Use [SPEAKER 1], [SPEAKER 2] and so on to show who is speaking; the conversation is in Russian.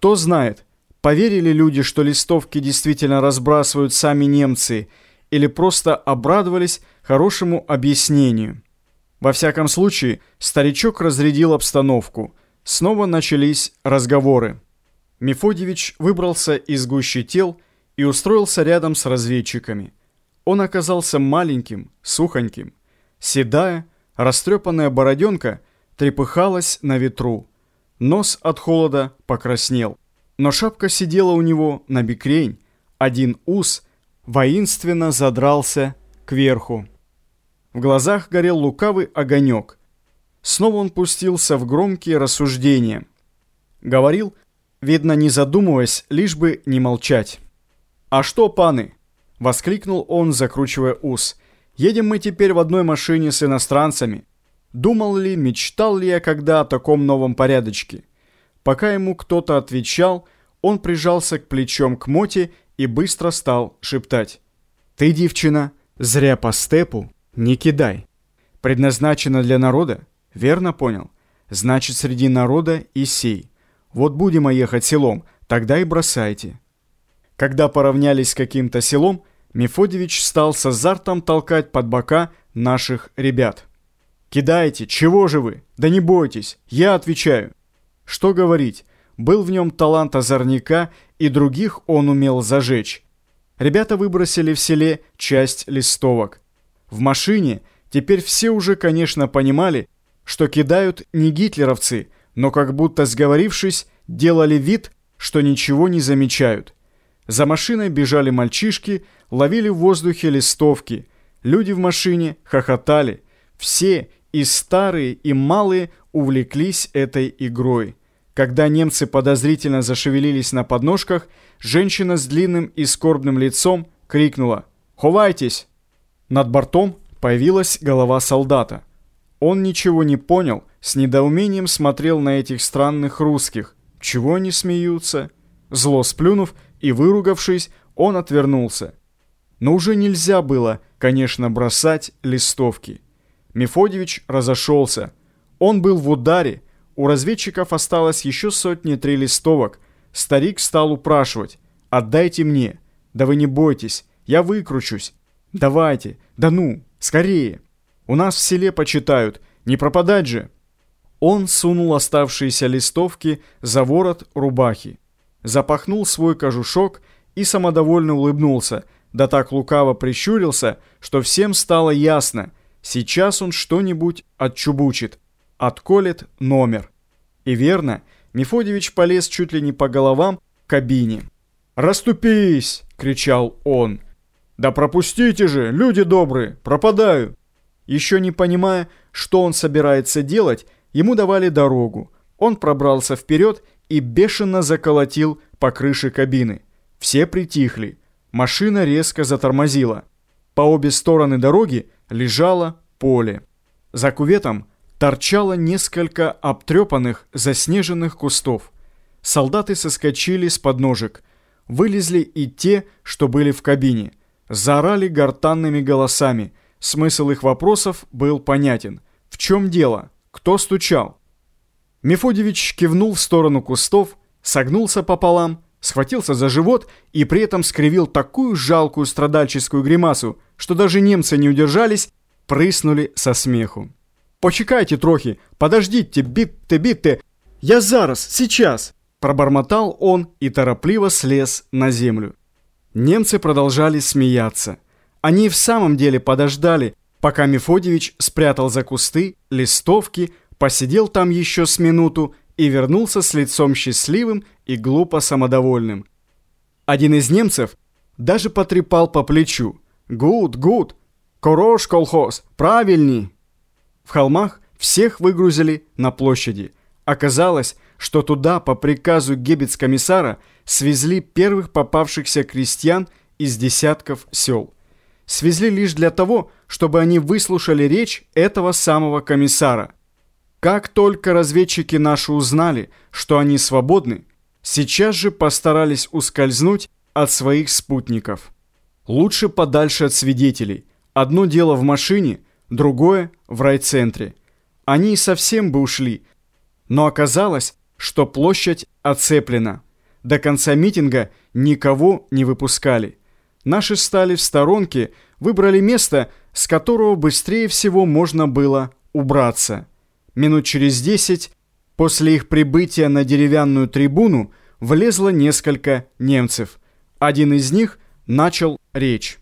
[SPEAKER 1] Кто знает, поверили люди, что листовки действительно разбрасывают сами немцы, или просто обрадовались хорошему объяснению. Во всяком случае, старичок разрядил обстановку. Снова начались разговоры. Мефодьевич выбрался из гущи тел и устроился рядом с разведчиками. Он оказался маленьким, сухоньким. Седая, растрепанная бороденка трепыхалась на ветру. Нос от холода покраснел. Но шапка сидела у него на бикрень. Один ус воинственно задрался кверху. В глазах горел лукавый огонек. Снова он пустился в громкие рассуждения. Говорил, видно, не задумываясь, лишь бы не молчать. «А что, паны?» — воскликнул он, закручивая ус. «Едем мы теперь в одной машине с иностранцами. Думал ли, мечтал ли я когда о таком новом порядочке? Пока ему кто-то отвечал, он прижался к плечом к Моте и быстро стал шептать. «Ты, девчина, зря по степу не кидай. Предназначена для народа? Верно понял? Значит, среди народа и сей. Вот будем ехать селом, тогда и бросайте». Когда поравнялись с каким-то селом, Мефодьевич стал с азартом толкать под бока наших ребят – Кидайте, чего же вы? Да не бойтесь, я отвечаю. Что говорить, был в нем талант озорника, и других он умел зажечь. Ребята выбросили в селе часть листовок. В машине теперь все уже, конечно, понимали, что кидают не гитлеровцы, но как будто сговорившись, делали вид, что ничего не замечают. За машиной бежали мальчишки, ловили в воздухе листовки. Люди в машине хохотали. Все, и старые, и малые увлеклись этой игрой. Когда немцы подозрительно зашевелились на подножках, женщина с длинным и скорбным лицом крикнула «Ховайтесь!». Над бортом появилась голова солдата. Он ничего не понял, с недоумением смотрел на этих странных русских. Чего они смеются? Зло сплюнув и выругавшись, он отвернулся. Но уже нельзя было, конечно, бросать листовки. Мефодьевич разошелся. Он был в ударе. У разведчиков осталось еще сотни три листовок. Старик стал упрашивать. «Отдайте мне». «Да вы не бойтесь, я выкручусь». «Давайте, да ну, скорее. У нас в селе почитают, не пропадать же». Он сунул оставшиеся листовки за ворот рубахи. Запахнул свой кожушок и самодовольно улыбнулся, да так лукаво прищурился, что всем стало ясно – Сейчас он что-нибудь отчубучит, отколет номер. И верно, Мефодьевич полез чуть ли не по головам к кабине. «Раступись!» — кричал он. «Да пропустите же, люди добрые, пропадаю!» Еще не понимая, что он собирается делать, ему давали дорогу. Он пробрался вперед и бешено заколотил по крыше кабины. Все притихли. Машина резко затормозила. По обе стороны дороги лежало поле. За куветом торчало несколько обтрепанных, заснеженных кустов. Солдаты соскочили с подножек. Вылезли и те, что были в кабине. Заорали гортанными голосами. Смысл их вопросов был понятен. В чем дело? Кто стучал? Мефодьевич кивнул в сторону кустов, согнулся пополам, схватился за живот и при этом скривил такую жалкую страдальческую гримасу, что даже немцы не удержались, прыснули со смеху. «Почекайте трохи, подождите, битте, битте, я зараз, сейчас!» Пробормотал он и торопливо слез на землю. Немцы продолжали смеяться. Они в самом деле подождали, пока Мефодьевич спрятал за кусты листовки, посидел там еще с минуту и вернулся с лицом счастливым и глупо самодовольным. Один из немцев даже потрепал по плечу. «Гуд, гуд! Корош, колхоз! Правильней!» В холмах всех выгрузили на площади. Оказалось, что туда по приказу гебец-комиссара свезли первых попавшихся крестьян из десятков сел. Свезли лишь для того, чтобы они выслушали речь этого самого комиссара – как только разведчики наши узнали, что они свободны, сейчас же постарались ускользнуть от своих спутников. Лучше подальше от свидетелей. Одно дело в машине, другое в райцентре. Они совсем бы ушли, но оказалось, что площадь оцеплена – До конца митинга никого не выпускали. Наши стали в сторонке, выбрали место, с которого быстрее всего можно было убраться. Минут через десять после их прибытия на деревянную трибуну влезло несколько немцев. Один из них начал речь.